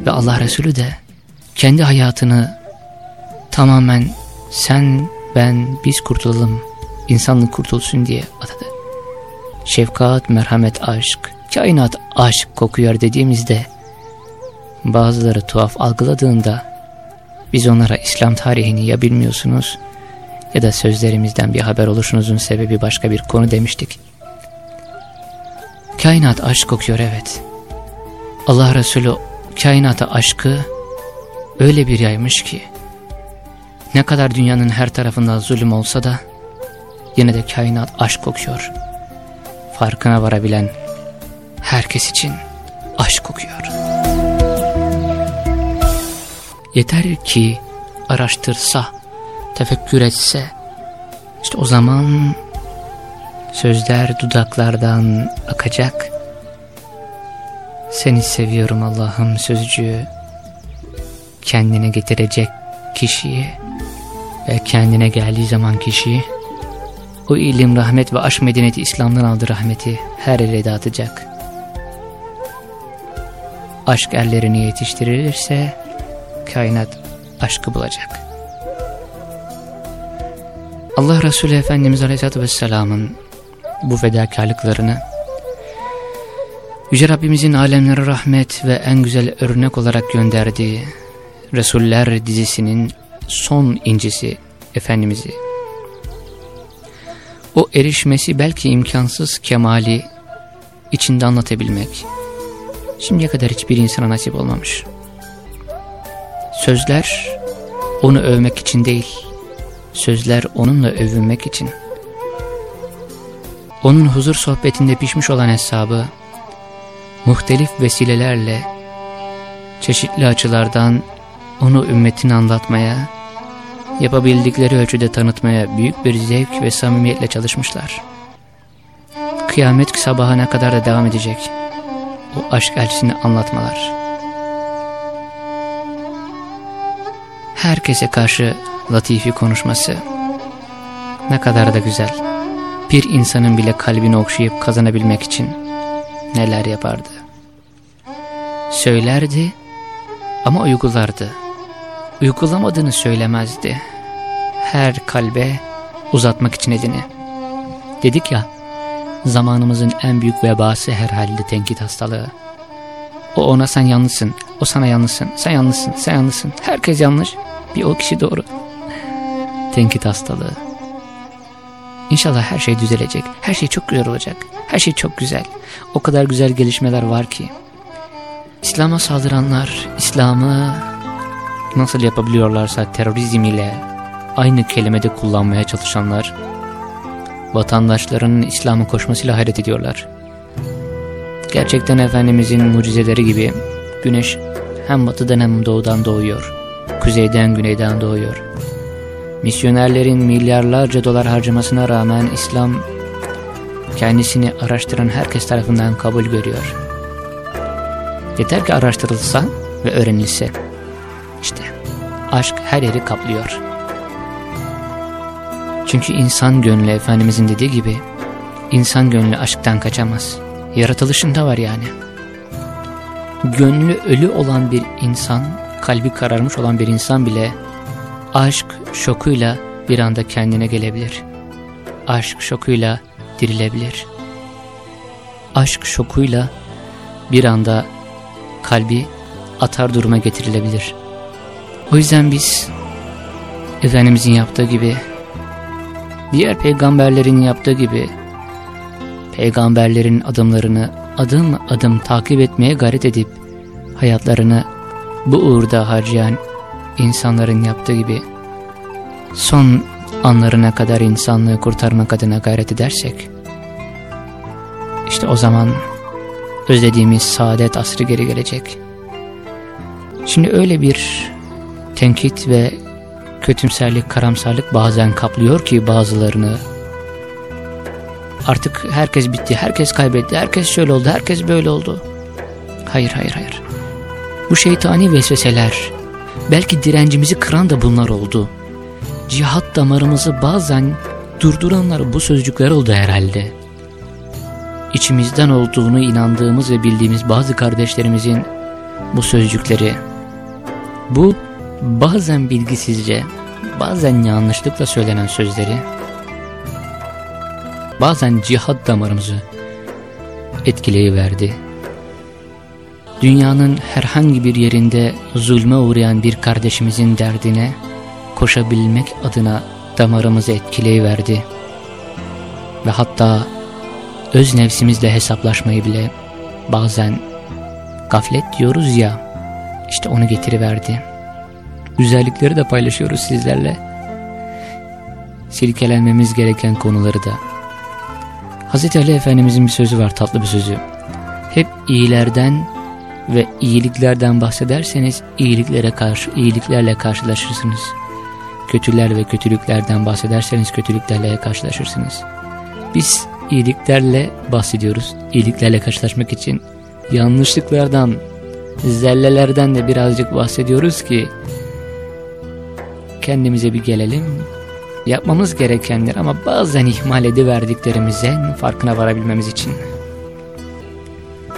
Ve Allah Resulü de kendi hayatını tamamen sen, ben, biz kurtulalım, insanlık kurtulsun diye adadı. Şefkat, merhamet, aşk, kainat aşk kokuyor dediğimizde bazıları tuhaf algıladığında biz onlara İslam tarihini ya bilmiyorsunuz ya da sözlerimizden bir haber oluşunuzun sebebi başka bir konu demiştik. Kainat aşk kokuyor evet. Allah Resulü kainata aşkı öyle bir yaymış ki ne kadar dünyanın her tarafında zulüm olsa da yine de kainat aşk kokuyor. Farkına varabilen herkes için aşk kokuyor. Yeter ki araştırsa, tefekkür etse, işte o zaman sözler dudaklardan akacak. Seni seviyorum Allah'ım sözcüğü kendine getirecek kişiyi ve kendine geldiği zaman kişi o ilim, rahmet ve aşk medeniyeti İslam'dan aldığı rahmeti her yere dağıtacak. Aşk ellerini yetiştirilirse kainat aşkı bulacak. Allah Resulü Efendimiz Aleyhisselatü Vesselam'ın bu fedakarlıklarını Yüce Rabbimizin alemlere rahmet ve en güzel örnek olarak gönderdiği Resuller dizisinin son incisi Efendimiz'i o erişmesi belki imkansız kemali içinde anlatabilmek şimdiye kadar hiçbir insana nasip olmamış. Sözler onu övmek için değil, sözler onunla övünmek için. Onun huzur sohbetinde pişmiş olan hesabı, muhtelif vesilelerle, çeşitli açılardan onu ümmetine anlatmaya, yapabildikleri ölçüde tanıtmaya büyük bir zevk ve samimiyetle çalışmışlar. Kıyamet sabahına kadar da devam edecek o aşk elçisini anlatmalar. Herkese karşı latifi konuşması ne kadar da güzel. Bir insanın bile kalbini okşayıp kazanabilmek için neler yapardı. Söylerdi ama uygulardı uygulamadığını söylemezdi. Her kalbe uzatmak için elini. Dedik ya, zamanımızın en büyük vebası herhalde tenkit hastalığı. O ona sen yanlışsın, o sana yanlışsın, sen yanlışsın, sen yanlışsın. Herkes yanlış, bir o kişi doğru. Tenkit hastalığı. İnşallah her şey düzelecek, her şey çok güzel olacak, her şey çok güzel. O kadar güzel gelişmeler var ki. İslam'a saldıranlar, İslam'ı nasıl yapabiliyorlarsa terörizm ile aynı kelimede kullanmaya çalışanlar, vatandaşlarının İslam'a koşmasıyla hayret ediyorlar. Gerçekten Efendimizin mucizeleri gibi güneş hem batıdan hem doğudan doğuyor, kuzeyden güneyden doğuyor. Misyonerlerin milyarlarca dolar harcamasına rağmen İslam kendisini araştıran herkes tarafından kabul görüyor. Yeter ki araştırılsa ve öğrenilse. İşte aşk her yeri kaplıyor. Çünkü insan gönlü Efendimizin dediği gibi insan gönlü aşktan kaçamaz. Yaratılışında var yani. Gönlü ölü olan bir insan, kalbi kararmış olan bir insan bile aşk şokuyla bir anda kendine gelebilir. Aşk şokuyla dirilebilir. Aşk şokuyla bir anda kalbi atar duruma getirilebilir. O yüzden biz Efendimizin yaptığı gibi diğer peygamberlerin yaptığı gibi peygamberlerin adımlarını adım adım takip etmeye gayret edip hayatlarını bu uğurda harcayan insanların yaptığı gibi son anlarına kadar insanlığı kurtarmak adına gayret edersek işte o zaman özlediğimiz saadet asrı geri gelecek. Şimdi öyle bir tenkit ve kötümserlik, karamsarlık bazen kaplıyor ki bazılarını. Artık herkes bitti, herkes kaybetti, herkes şöyle oldu, herkes böyle oldu. Hayır, hayır, hayır. Bu şeytani vesveseler, belki direncimizi kıran da bunlar oldu. Cihat damarımızı bazen durduranlar bu sözcükler oldu herhalde. İçimizden olduğunu inandığımız ve bildiğimiz bazı kardeşlerimizin bu sözcükleri, bu bazen bilgisizce, bazen yanlışlıkla söylenen sözleri, bazen cihat damarımızı etkileyiverdi. Dünyanın herhangi bir yerinde zulme uğrayan bir kardeşimizin derdine koşabilmek adına damarımızı etkileyiverdi. Ve hatta öz nefsimizle hesaplaşmayı bile bazen gaflet diyoruz ya, işte onu getiriverdi. Güzellikleri de paylaşıyoruz sizlerle. Silkelenmemiz gereken konuları da. Hz. Ali Efendimizin bir sözü var, tatlı bir sözü. Hep iyilerden ve iyiliklerden bahsederseniz iyiliklere karşı iyiliklerle karşılaşırsınız. Kötüler ve kötülüklerden bahsederseniz kötülüklerle karşılaşırsınız. Biz iyiliklerle bahsediyoruz. İyiliklerle karşılaşmak için yanlışlıklardan, zellelerden de birazcık bahsediyoruz ki kendimize bir gelelim. Yapmamız gerekenler ama bazen ihmal ediverdiklerimizin farkına varabilmemiz için.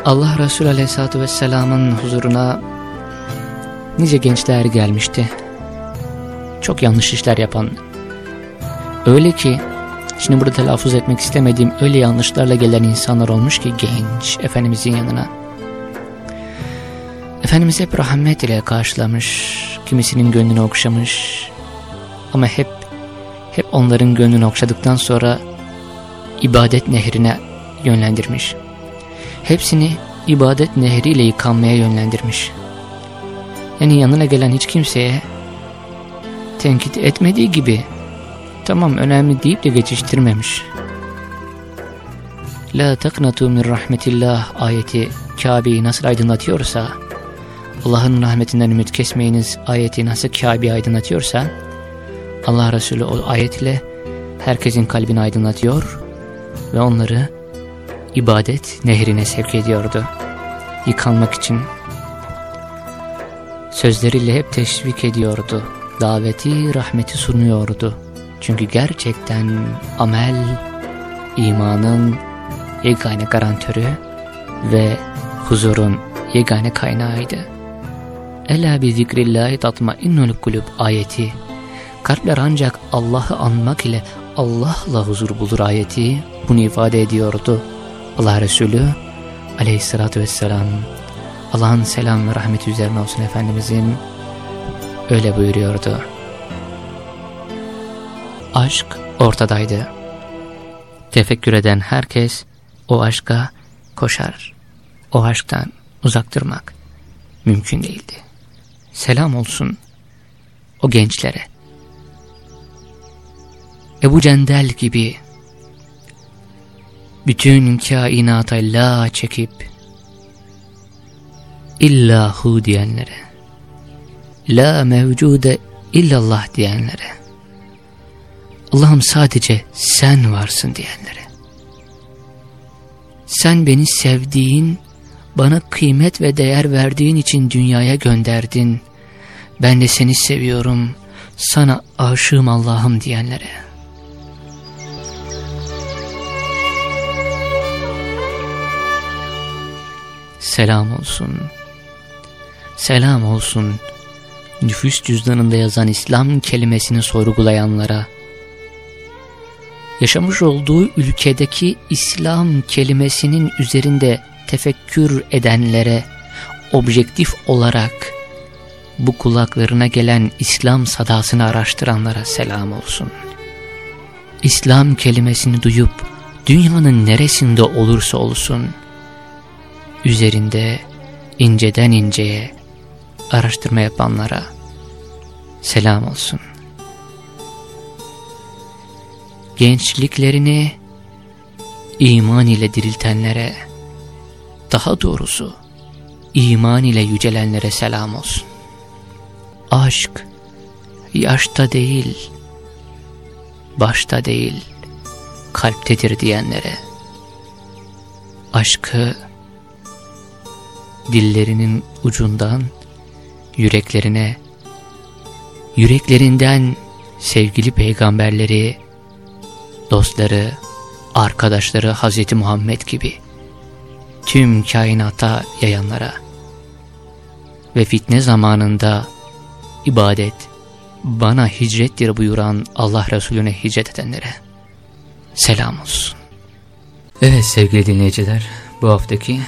Allah Resulü Aleyhisselatü Vesselam'ın huzuruna nice gençler gelmişti. Çok yanlış işler yapan. Öyle ki, şimdi burada telaffuz etmek istemediğim öyle yanlışlarla gelen insanlar olmuş ki genç Efendimizin yanına. Efendimiz hep rahmet ile karşılamış, kimisinin gönlünü okşamış ama hep hep onların gönlünü okşadıktan sonra ibadet nehrine yönlendirmiş. Hepsini ibadet nehriyle yıkanmaya yönlendirmiş. Yani yanına gelen hiç kimseye tenkit etmediği gibi tamam önemli deyip de geçiştirmemiş. La taknatu min rahmetillah ayeti Kabe'yi nasıl aydınlatıyorsa Allah'ın rahmetinden ümit kesmeyiniz ayeti nasıl Kabe'yi aydınlatıyorsa Allah Resulü o ayet ile herkesin kalbini aydınlatıyor ve onları ibadet nehrine sevk ediyordu. Yıkanmak için sözleriyle hep teşvik ediyordu. Daveti, rahmeti sunuyordu. Çünkü gerçekten amel, imanın yegane garantörü ve huzurun yegane kaynağıydı. Ela bi zikrillahi tatma innul kulub ayeti. Kalpler ancak Allah'ı anmak ile Allah'la huzur bulur ayeti bunu ifade ediyordu. Allah Resulü aleyhissalatü vesselam Allah'ın selam ve rahmeti üzerine olsun Efendimizin öyle buyuruyordu. Aşk ortadaydı. Tefekkür eden herkes o aşka koşar. O aşktan uzak durmak mümkün değildi. Selam olsun o gençlere. Ebu Cendel gibi bütün kainata la çekip illahu diyenlere, la mevcude illallah diyenlere, Allah'ım sadece sen varsın diyenlere, sen beni sevdiğin, bana kıymet ve değer verdiğin için dünyaya gönderdin, ben de seni seviyorum, sana aşığım Allah'ım diyenlere, selam olsun. Selam olsun. Nüfus cüzdanında yazan İslam kelimesini sorgulayanlara, yaşamış olduğu ülkedeki İslam kelimesinin üzerinde tefekkür edenlere, objektif olarak bu kulaklarına gelen İslam sadasını araştıranlara selam olsun. İslam kelimesini duyup dünyanın neresinde olursa olsun, üzerinde inceden inceye araştırma yapanlara selam olsun. Gençliklerini iman ile diriltenlere, daha doğrusu iman ile yücelenlere selam olsun. Aşk, yaşta değil, başta değil, kalptedir diyenlere, aşkı dillerinin ucundan yüreklerine, yüreklerinden sevgili peygamberleri, dostları, arkadaşları Hz. Muhammed gibi tüm kainata yayanlara ve fitne zamanında ibadet, bana hicrettir buyuran Allah Resulüne hicret edenlere selam olsun. Evet sevgili dinleyiciler, bu haftaki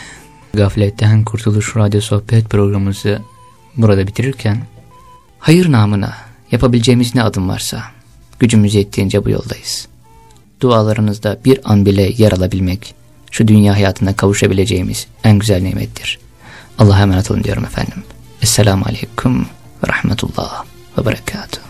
Gafletten Kurtuluş Radyo Sohbet programımızı burada bitirirken, hayır namına yapabileceğimiz ne adım varsa, gücümüz yettiğince bu yoldayız. Dualarınızda bir an bile yer alabilmek, şu dünya hayatında kavuşabileceğimiz en güzel nimettir. Allah'a emanet olun diyorum efendim. Esselamu Aleyküm ve Rahmetullah ve Berekatuhu.